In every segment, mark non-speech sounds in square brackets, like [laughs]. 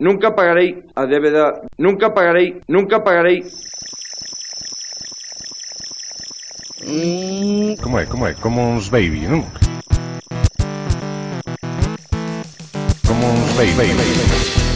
nunca pagarei a débeda, nunca pagarei, nunca pagarei. Como é, como é? Como uns baby, non? Como uns baby. baby,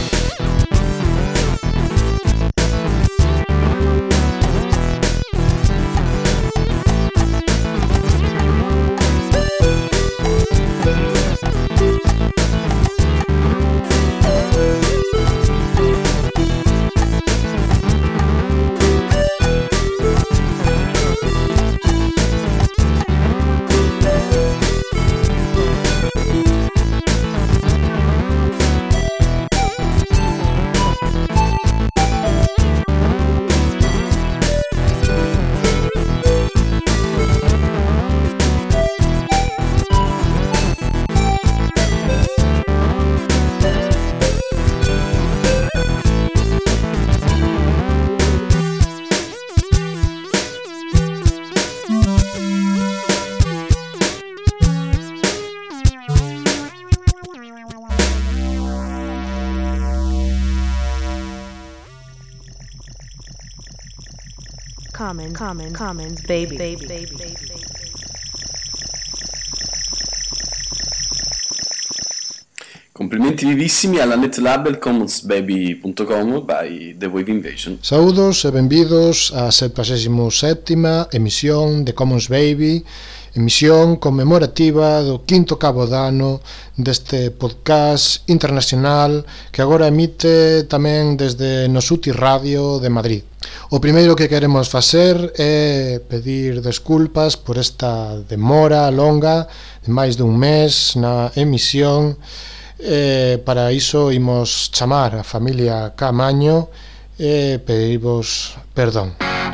common, common, commons baby, baby, baby, baby. Complimenti vivissimi alla netlabel commonsbaby.com by The Wave Invasion. Saudos e benvidos á 77ª emisión de Commons Baby emisión conmemorativa do quinto cabo dano deste podcast internacional que agora emite tamén desde Nosuti Radio de Madrid. O primeiro que queremos facer é pedir desculpas por esta demora longa de máis dun mes na emisión eh, para iso imos chamar a familia Camaño e pedirvos perdón. Perdón.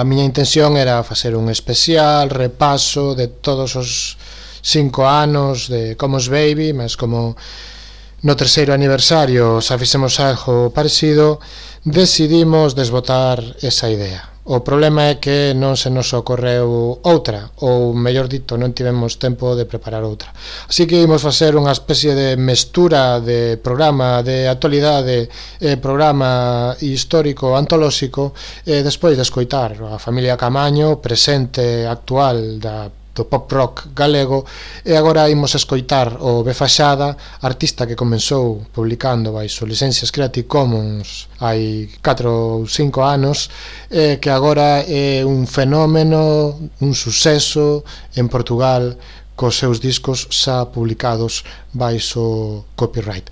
a miña intención era facer un especial repaso de todos os cinco anos de Comos Baby, mas como no terceiro aniversario xa fixemos algo parecido, decidimos desbotar esa idea. O problema é que non se nos ocorreu outra, ou mellor dito, non tivemos tempo de preparar outra. Así que imos facer unha especie de mestura de programa de actualidade, eh, programa histórico, antolóxico, eh, despois de escoitar a familia Camaño, presente actual da do pop rock galego e agora imos escoitar o Befaxada, artista que comenzou publicando baixo licencias Creative Commons hai 4 ou 5 anos e que agora é un fenómeno, un suceso en Portugal cos seus discos xa publicados baixo copyright.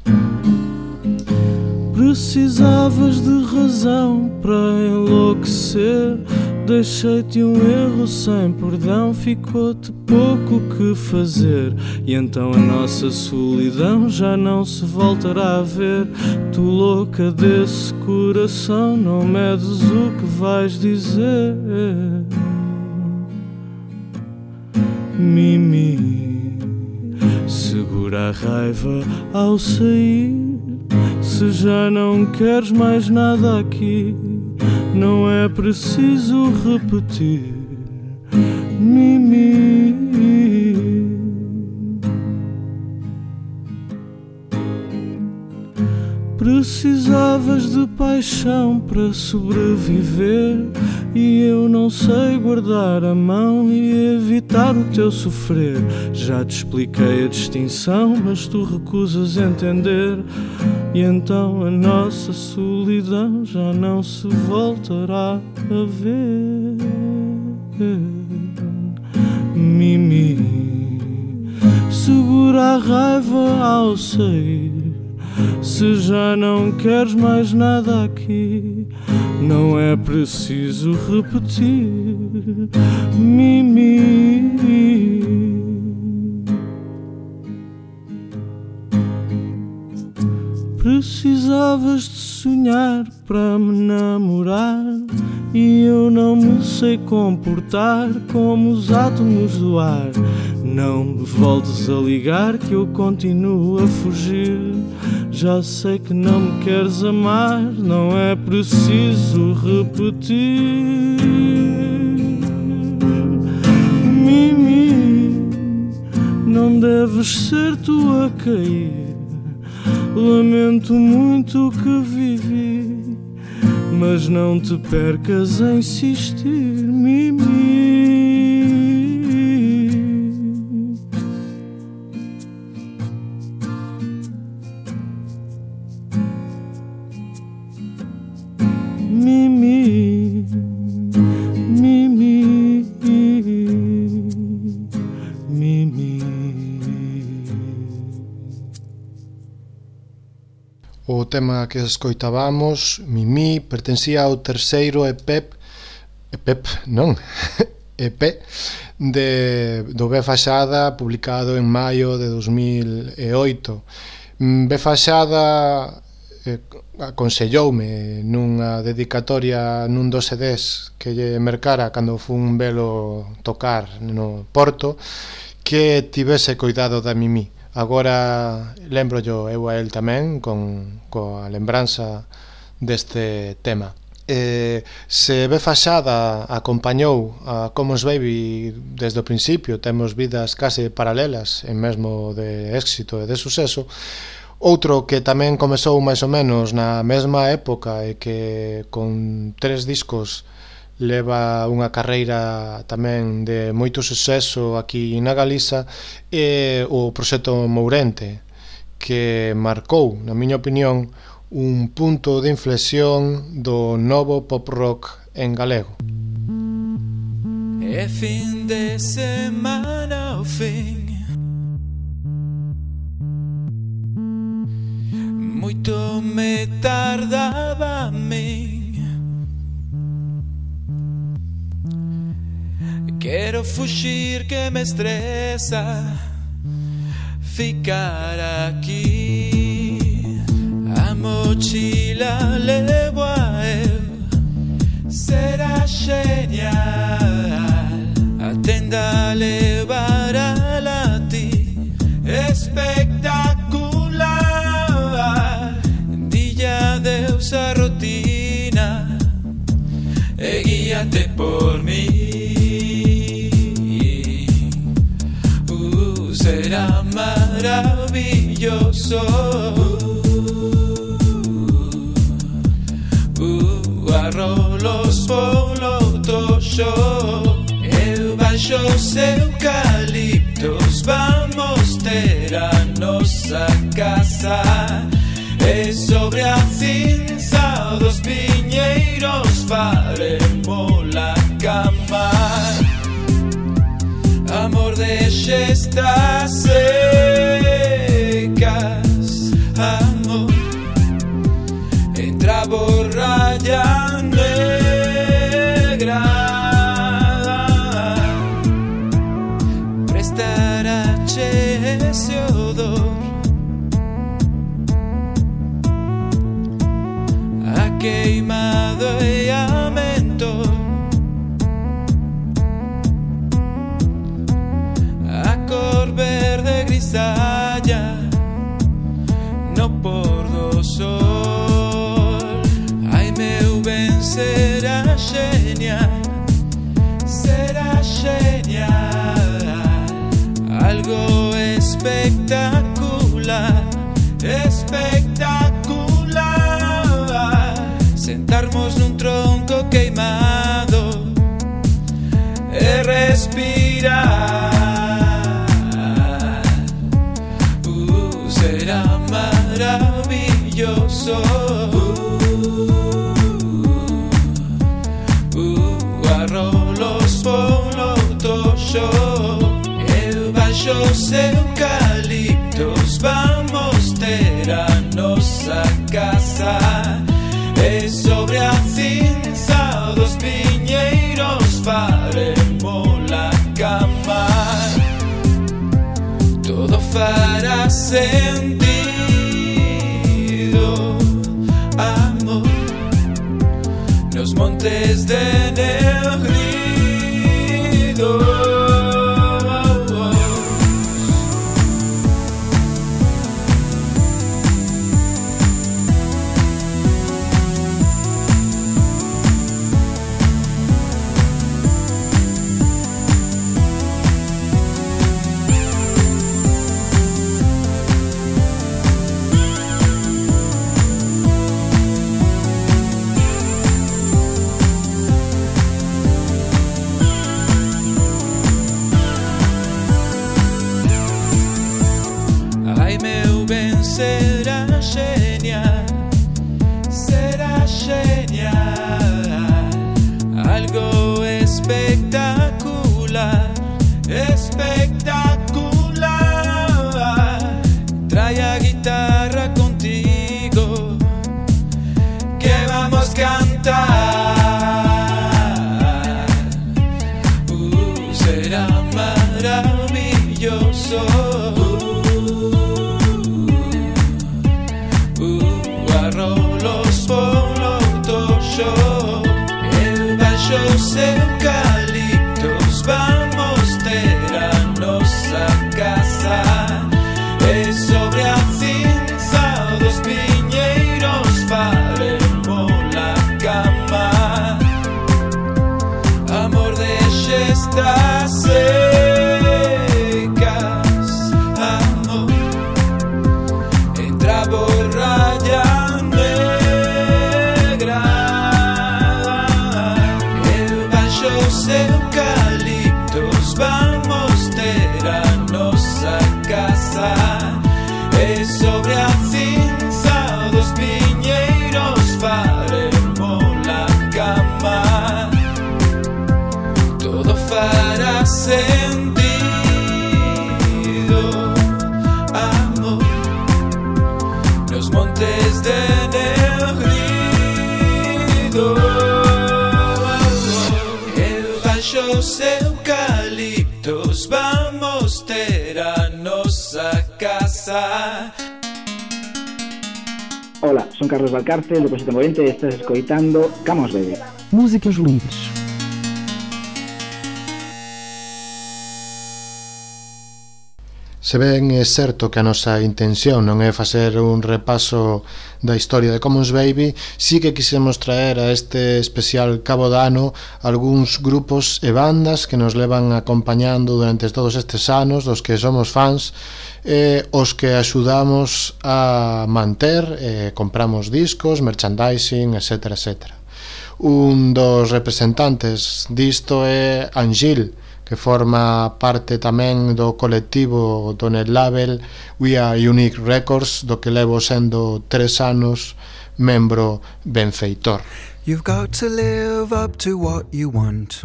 Precisavas de razão para enlouquecer Deixei-te um erro sem perdão, ficou-te pouco que fazer. E então a nossa solidão já não se voltará a ver. Tu louca desse coração, não medes o que vais dizer. Mimi, segura a raiva ao sair. Se já não queres mais nada aqui não é preciso repetir. Mimi. Precisavas de paixão para sobreviver. E eu não sei guardar a mão e evitar o teu sofrer. Já te expliquei a distinção, mas tu recusas entender. E então a nossa solidão já não se voltará a ver. Mimi, segura a raiva ao sair. Se já não queres mais nada aqui, não é preciso repetir. Mimi. Precisavas de sonhar para me namorar E eu não me sei comportar como os átomos do ar. Não me voltes a ligar que eu continuo a fugir. Já sei que não me queres amar, não é preciso repetir. Mimi, não deves ser tu a cair Lamento muito o que vivi, mas não te percas a insistir, Mimi. tema que escoitábamos, Mimi, pertencía ao terceiro EP, EP non, [laughs] EP de, do B Fachada, publicado en maio de 2008 mm, B Fachada eh, aconselloume nunha dedicatoria nun dos CDs que lle mercara cando fun velo tocar no Porto que tivese cuidado da Mimi. Agora lembrollo eu a el tamén con coa lembranza deste tema. Eh, se ve Fachada acompañou a Commons Baby desde o principio, temos vidas case paralelas, en mesmo de éxito e de suceso, Outro que tamén comezou máis ou menos na mesma época e que con tres discos leva unha carreira tamén de moito suceso aquí na Galiza e o proxecto Mourente que marcou, na miña opinión, un punto de inflexión do novo pop rock en galego. É fin de semana ao fin Moito me tardaba a min Quiero fugir que me estresa ficar aqui. A mochila levo a ele, será cheia. respirar. Uh, será maravilloso. Uh, uh, arroz los polotos yo, el vallo se sentido, amor, nos montes de Negrido. Son Carlos Valcarce, do Proxecto Movente e estás escoitando Camos Bebe. Músicas livres. Se ben é certo que a nosa intención non é facer un repaso da historia de Commons Baby, sí que quisemos traer a este especial Cabo Dano algúns grupos e bandas que nos levan acompañando durante todos estes anos, dos que somos fans, eh, os que axudamos a manter, e compramos discos, merchandising, etc. etc. Un dos representantes disto é Angil, que forma parte tamén do colectivo do net label We Are Unique Records, do que levo sendo tres anos membro benfeitor. You've got to live up to what you want.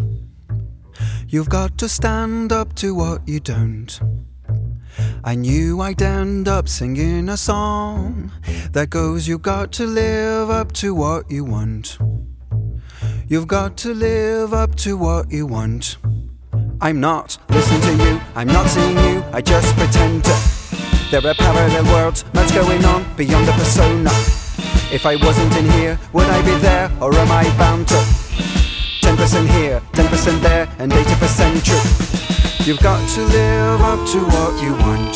You've got to stand up to what you don't. I knew I'd end up singing a song that goes, You've got to live up to what you want. You've got to live up to what you want. I'm not listening to you, I'm not seeing you, I just pretend to. There are parallel worlds, much going on beyond the persona. If I wasn't in here, would I be there, or am I bound to? 10% here, 10% there, and 80% true. You've got to live up to what you want.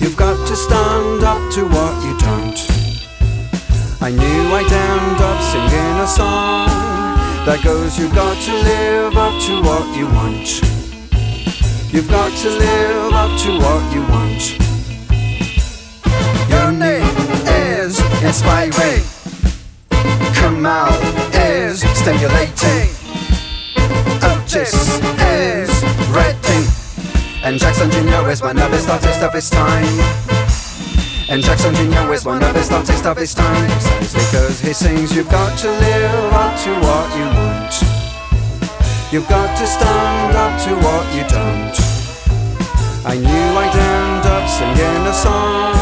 You've got to stand up to what you don't. I knew I'd end up singing a song that goes, You've got to live up to what you want. You've got to live up to what you want. Your name is inspiring. Come out is stimulating. Otis is Redding. And Jackson Jr. is of his artists of his time. And Jackson Jr. is one of his artists of his time. Because he sings, You've got to live up to what you want. You've got to stand up to what you don't. I knew I'd end up singing a song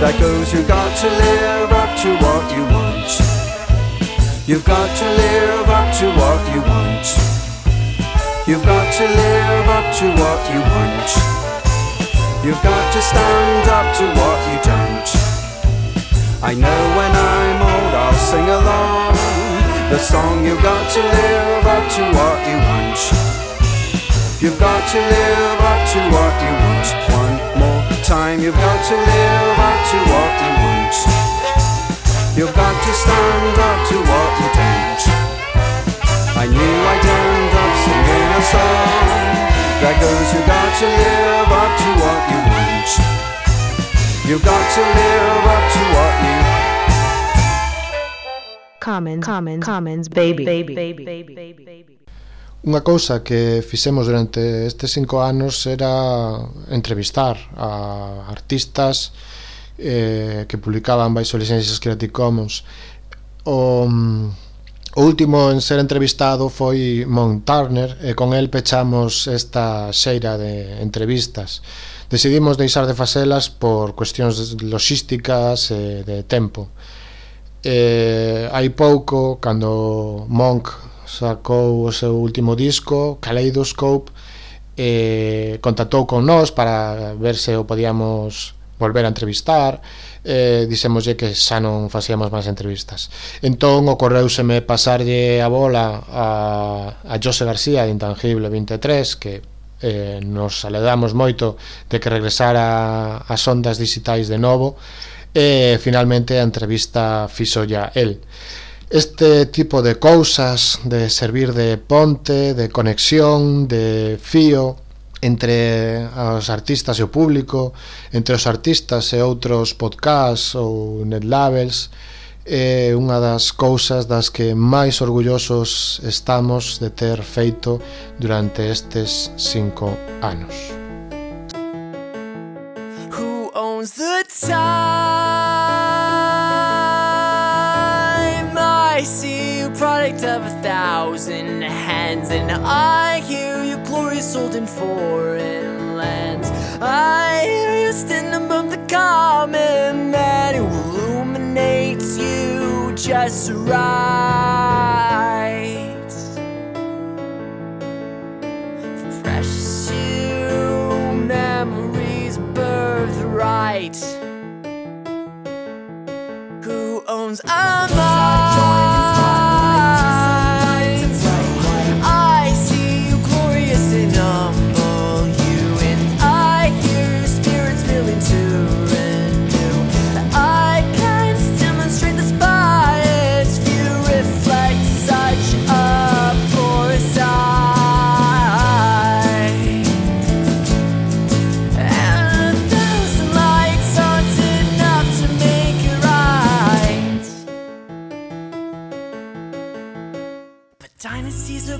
that goes, You've got to live up to what you want. You've got to live up to what you want. You've got to live up to what you want. You've got to stand up to what you don't. I know when I'm old I'll sing along the song. You've got to live up to what you want. You've got to live up to what you want. One more time, you've got to live up to what you want. You've got to stand up to what you don't. I knew I'd end up singing a song That goes you got to live up to what you want. You've got to live up to what you. Commons, commons, commons, baby, baby, baby, baby, baby. Unha cousa que fixemos durante estes cinco anos era entrevistar a artistas eh, que publicaban baixo licencias Creative Commons. O, mm, O último en ser entrevistado foi Mon Turner e con el pechamos esta xeira de entrevistas. Decidimos deixar de facelas por cuestións logísticas e de tempo. Eh, hai pouco, cando Monk sacou o seu último disco, Kaleidoscope, e contactou con nós para ver se o podíamos volver a entrevistar eh, dixémoslle que xa non facíamos máis entrevistas. Entón ocorreuseme pasarlle a bola a, a Jose García de Intangible 23 que eh, nos alegamos moito de que regresara as ondas digitais de novo e finalmente a entrevista fixo ya el. Este tipo de cousas de servir de ponte, de conexión, de fío entre os artistas e o público, entre os artistas e outros podcasts ou net labels, é unha das cousas das que máis orgullosos estamos de ter feito durante estes cinco anos. Who owns the time? I see you product of a thousand hands and I hear sold in foreign lands. I hear you standing above the common who illuminates you just right.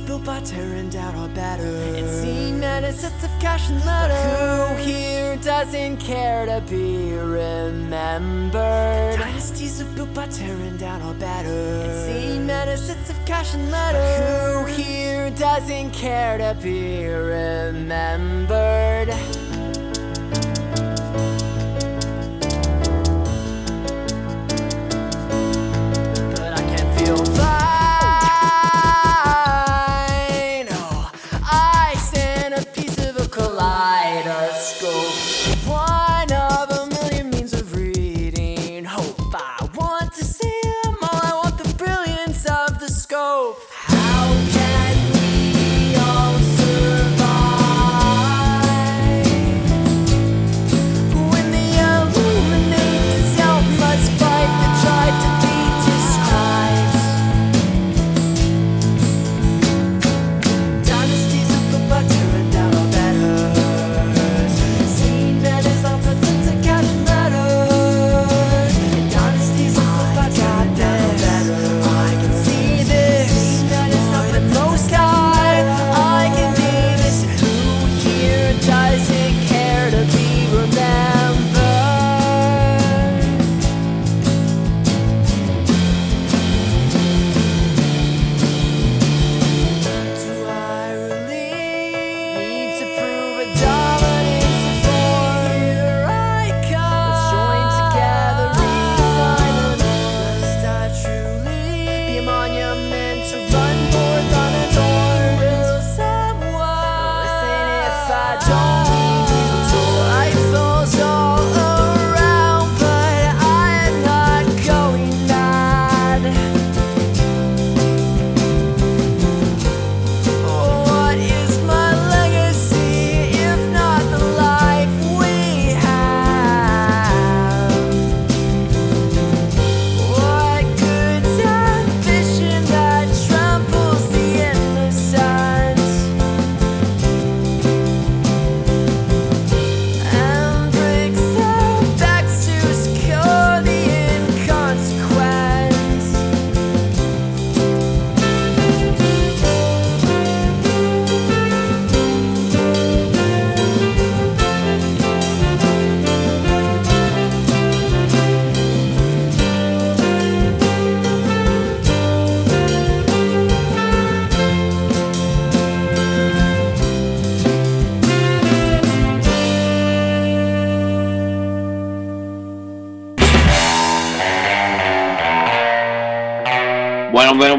built by tearing down our better and seeing many sets of cash and letters. Who here doesn't care to be remembered? Dynasties are built by tearing down our better and seeing many sets of cash and letters. Who here doesn't care to be remembered?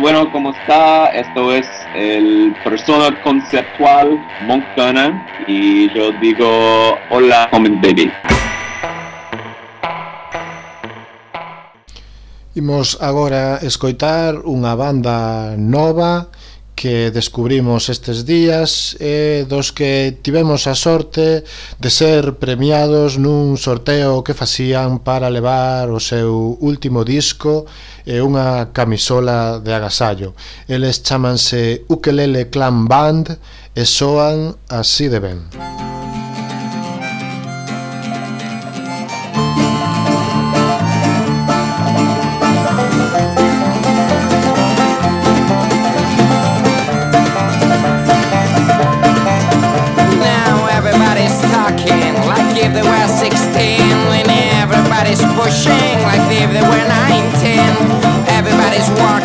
bueno, ¿cómo está? Esto es el persona conceptual Moncana y yo digo hola, comment baby. Imos agora escoitar unha banda nova que descubrimos estes días e dos que tivemos a sorte de ser premiados nun sorteo que facían para levar o seu último disco e unha camisola de agasallo. Eles chamanse Ukelele Clan Band e soan así de ben. Música is walk.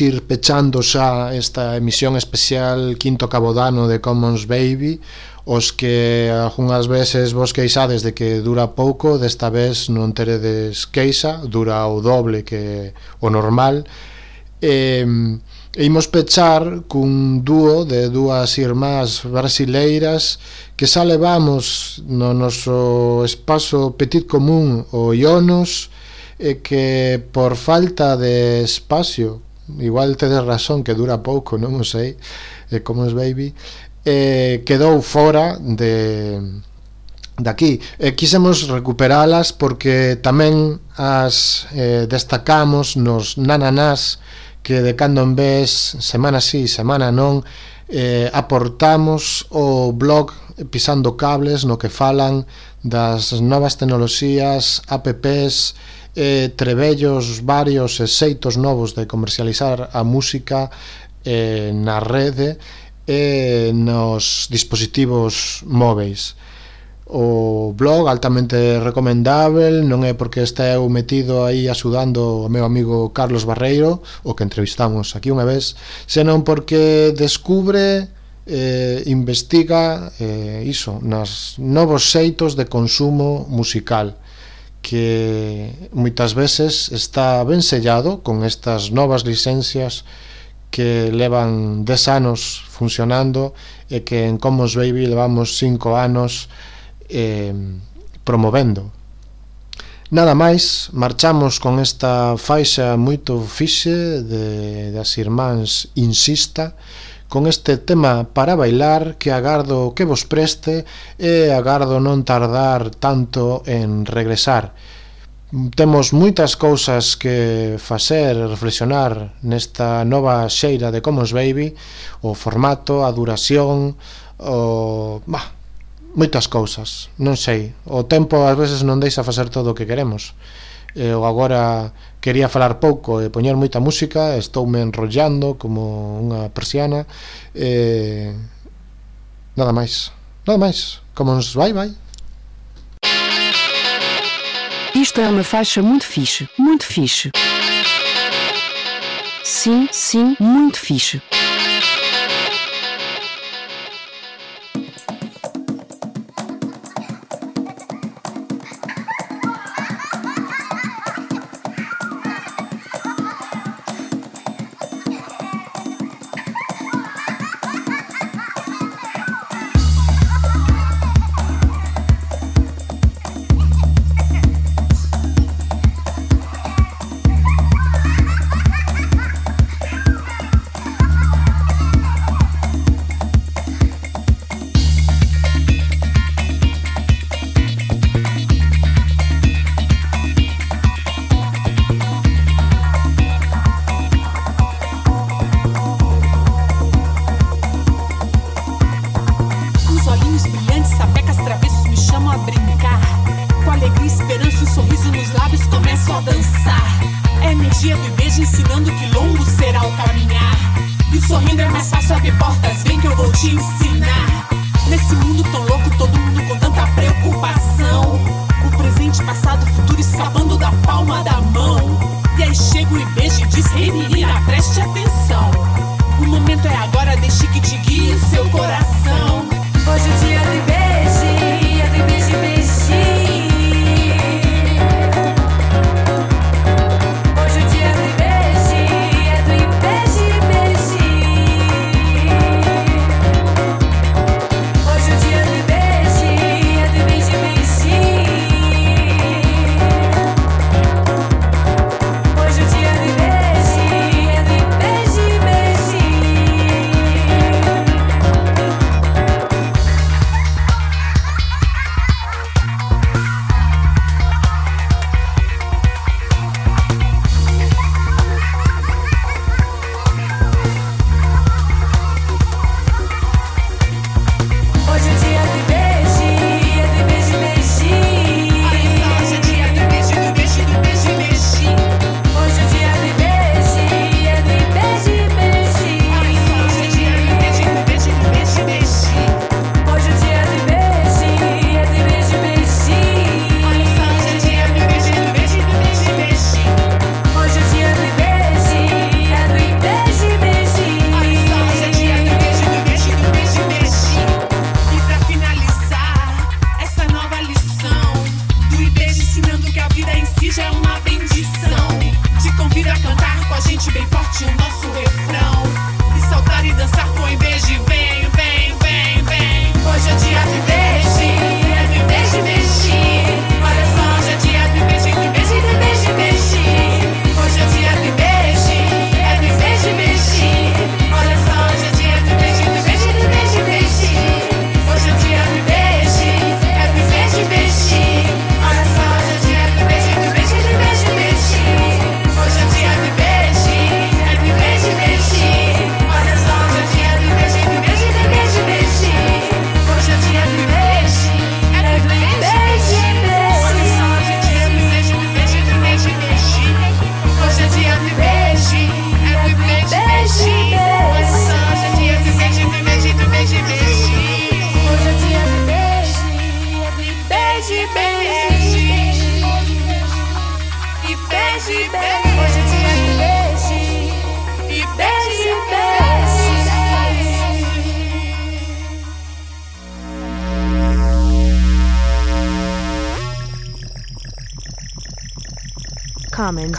ir pechando xa esta emisión especial Quinto Cabodano de Commons Baby os que algunhas veces vos queixades de que dura pouco desta vez non teredes queixa dura o doble que o normal. E, e imos pechar cun dúo de dúas irmás brasileiras que xa levamos no noso espazo Petit Común o Ionos e que por falta de espacio igual tedes razón que dura pouco, non o sei, eh, como os baby, eh, quedou fora de daqui. Eh, quisemos recuperalas porque tamén as eh, destacamos nos nananás que de cando en vez, semana sí, semana non, eh, aportamos o blog Pisando Cables no que falan das novas tecnoloxías, apps, eh, trebellos varios e xeitos novos de comercializar a música eh, na rede e nos dispositivos móveis. O blog altamente recomendável non é porque este eu metido aí axudando o meu amigo Carlos Barreiro o que entrevistamos aquí unha vez senón porque descubre eh, investiga eh, iso nas novos xeitos de consumo musical que moitas veces está ben sellado con estas novas licencias que levan 10 anos funcionando e que en Commons Baby levamos 5 anos eh, promovendo. Nada máis, marchamos con esta faixa moito fixe de, das irmáns Insista, con este tema para bailar que agardo que vos preste e agardo non tardar tanto en regresar. Temos moitas cousas que facer, reflexionar nesta nova xeira de Commons Baby, o formato, a duración, o... Bah, moitas cousas, non sei. O tempo ás veces non deixa facer todo o que queremos. E o agora quería falar pouco e poñer moita música estoume enrollando como unha persiana nada máis nada máis, como nos vai, vai Isto é uma faixa muito fixe, muito fixe. Sim, sim, muito fixe. magia do beijo ensinando que longo será o caminhar. E sorrindo é mais fácil abrir portas, vem que eu vou te ensinar.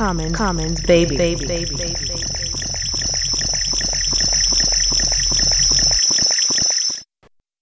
Commons, Commons, baby, baby, baby.